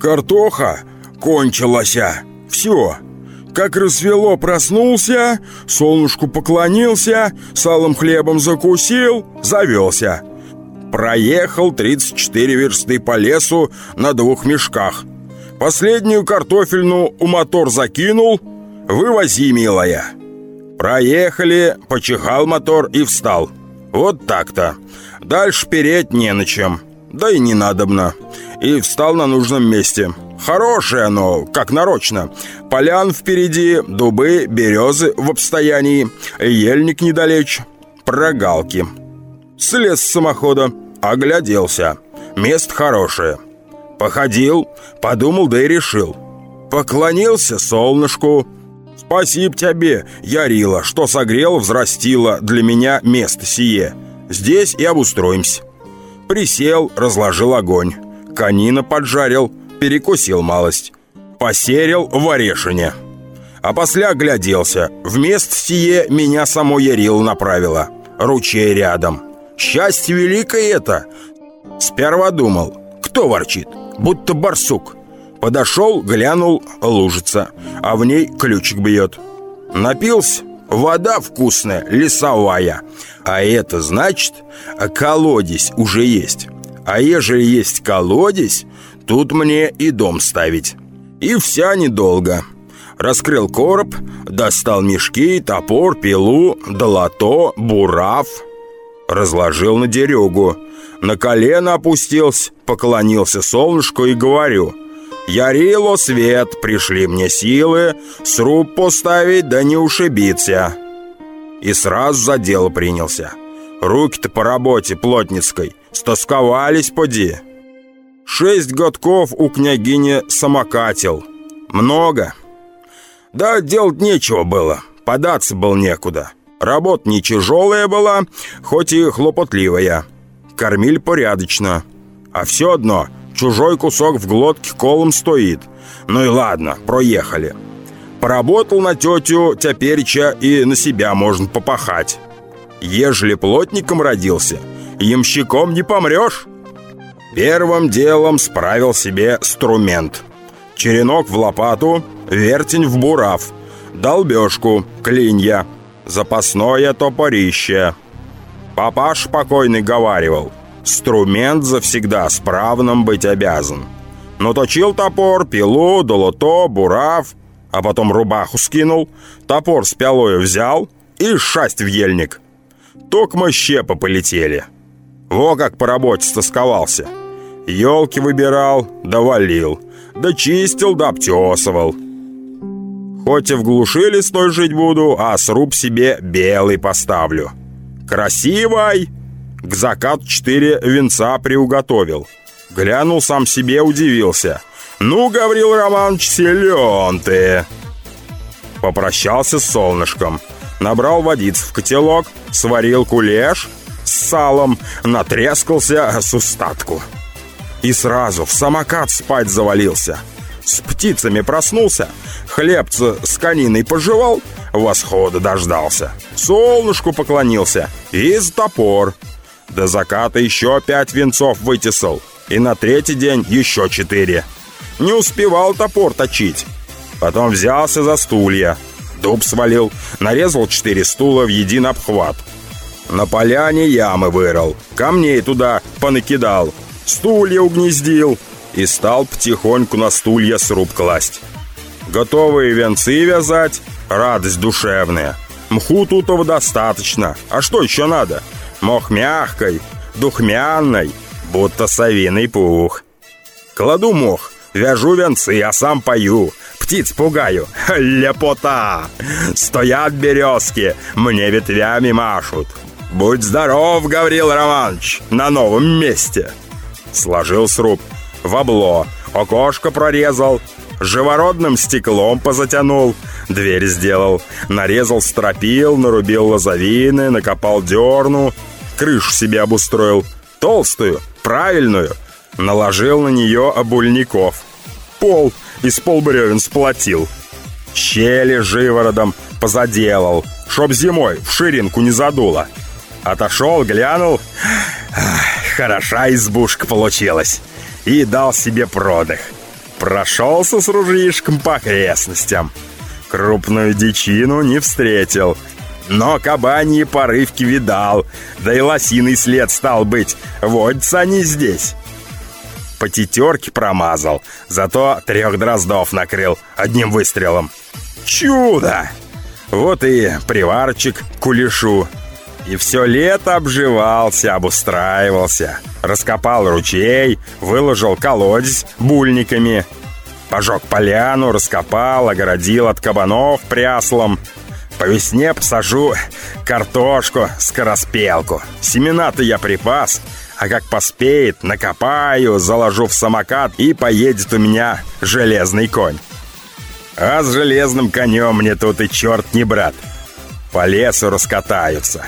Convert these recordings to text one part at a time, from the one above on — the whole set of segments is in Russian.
Картоха кончилась. Все. Как рассвело, проснулся, солнышку поклонился, салом хлебом закусил, завелся. Проехал 34 версты по лесу на двух мешках. Последнюю картофельную у мотор закинул. Вывози, милая. Проехали, почихал мотор и встал. Вот так-то. Дальше переть не на чем. Да и не надобно. И встал на нужном месте. Хорошее оно, как нарочно. Полян впереди, дубы, березы в обстоянии, ельник недалече, прогалки. Слез с самохода, огляделся. Место хорошее. Походил, подумал, да и решил. Поклонился солнышку. Спасибо тебе, Ярила, что согрел, взрастила для меня место сие. Здесь и обустроимся. Присел, разложил огонь. Конина поджарил, перекусил малость. Посерил в орешине. А после огляделся. Вместо сие меня само Ярил направила. Ручей рядом. Счастье великое это. Сперва думал, кто ворчит, будто барсук. Подошел, глянул, лужица, а в ней ключик бьет. Напился, вода вкусная, лесовая. А это значит, колодец уже есть. А ежели есть колодец, тут мне и дом ставить. И вся недолго. Раскрыл короб, достал мешки, топор, пилу, долото, бурав. Разложил на дерюгу. На колено опустился, поклонился солнышку и говорю «Ярило свет, пришли мне силы, сруб поставить, да не ушибиться». И сразу за дело принялся. Руки-то по работе плотницкой стосковались поди. Шесть годков у княгини самокатил. Много. Да делать нечего было, податься был некуда. Работа не тяжелая была, хоть и хлопотливая. Кормили порядочно. А все одно, чужой кусок в глотке колом стоит. Ну и ладно, проехали. Поработал на тетю Теперича и на себя можно попахать. Ежели плотником родился, ямщиком не помрешь. Первым делом справил себе струмент. Черенок в лопату, вертень в бурав, долбежку, клинья, запасное топорище. Папаш покойный говаривал, струмент завсегда справным быть обязан. Но точил топор, пилу, долото, бурав, а потом рубаху скинул, топор с пялою взял и шасть в ельник. Токмо щепа полетели. Во как по работе стосковался. Елки выбирал, да валил, да чистил, да обтесывал. Хоть и в глуши лесной жить буду, а сруб себе белый поставлю. Красивой! К закату четыре венца приуготовил. Глянул сам себе, удивился. «Ну, Гаврил Романович, силен ты!» Попрощался с солнышком. Набрал водиц в котелок, сварил кулеш салом, натрескался с устатку. И сразу в самокат спать завалился. С птицами проснулся, хлебца с кониной пожевал, восхода дождался. Солнышку поклонился и топор. До заката еще пять венцов вытесал, и на третий день еще четыре. Не успевал топор точить. Потом взялся за стулья, дуб свалил, нарезал четыре стула в един обхват. На поляне ямы вырыл, камней туда понакидал, стулья угнездил и стал потихоньку на стулья сруб класть. Готовые венцы вязать, радость душевная. Мху тутого достаточно, а что еще надо? Мох мягкой, духмянной, будто совиный пух. Кладу мох, вяжу венцы, а сам пою, птиц пугаю. Лепота! Стоят березки, мне ветвями машут. Будь здоров, Гаврил Романович, на новом месте. Сложил сруб в обло, окошко прорезал, живородным стеклом позатянул, дверь сделал, нарезал стропил, нарубил лозовины, накопал дерну, крышу себе обустроил, толстую, правильную, наложил на нее обульников. Пол из полбревен сплотил. Щели живородом позаделал, чтоб зимой в ширинку не задуло. Отошел, глянул. Хороша избушка получилась. И дал себе продых. Прошелся с ружьишком по окрестностям. Крупную дичину не встретил. Но кабаньи порывки видал, да и лосиный след стал быть. Водятся они здесь. По тетерке промазал, зато трех дроздов накрыл одним выстрелом. Чудо! Вот и приварчик кулешу. И все лето обживался, обустраивался. Раскопал ручей, выложил колодец бульниками. Пожег поляну, раскопал, огородил от кабанов пряслом. По весне посажу картошку, скороспелку. Семена-то я припас, а как поспеет, накопаю, заложу в самокат и поедет у меня железный конь. А с железным конем мне тут и черт не брат. По лесу раскатаются.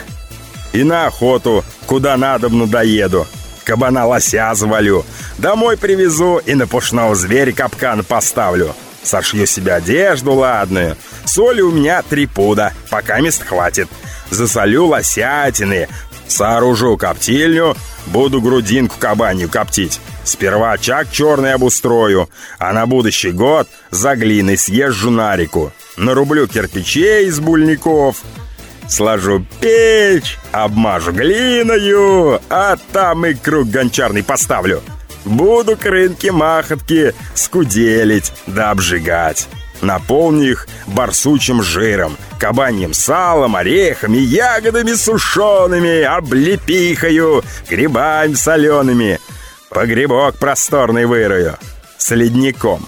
И на охоту, куда надобно доеду. Кабана лося завалю. Домой привезу и на пушного зверя капкан поставлю. Сошью себе одежду ладную. Соли у меня три пуда, пока мест хватит. Засолю лосятины, сооружу коптильню, буду грудинку кабанью коптить. Сперва очаг черный обустрою, а на будущий год за глиной съезжу на реку. Нарублю кирпичей из бульников, сложу печь, обмажу глиною, а там и круг гончарный поставлю. Буду к рынке махотки скуделить да обжигать. Наполню их барсучим жиром, кабаньим салом, орехами, ягодами сушеными, облепихою, грибами солеными. Погребок просторный вырою с ледником.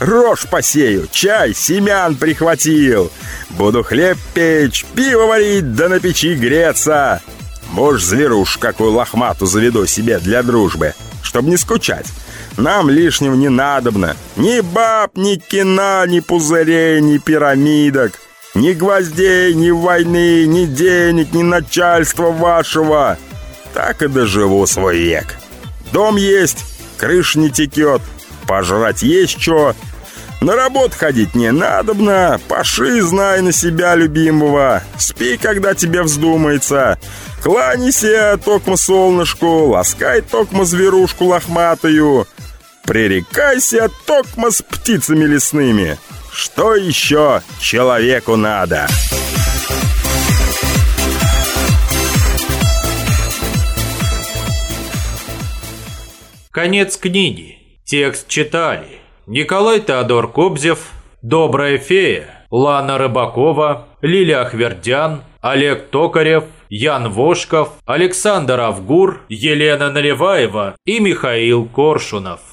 Рожь посею, чай, семян прихватил. Буду хлеб печь, пиво варить, да на печи греться. Может, зверуш какую лохмату заведу себе для дружбы, чтобы не скучать. Нам лишнего не надобно. Ни баб, ни кино, ни пузырей, ни пирамидок. Ни гвоздей, ни войны, ни денег, ни начальства вашего. Так и доживу свой век. Дом есть, крыша не текет, пожрать есть что. На работу ходить не надобно, паши, знай на себя, любимого. Спи, когда тебе вздумается. Кланяйся, токмо солнышку, ласкай токмо зверушку лохматую. Пререкайся токмо с птицами лесными. Что еще человеку надо?» Конец книги. Текст читали Николай Теодор Кобзев, Добрая фея, Лана Рыбакова, Лилия Ахвердян, Олег Токарев, Ян Вошков, Александр Авгур, Елена Наливаева и Михаил Коршунов.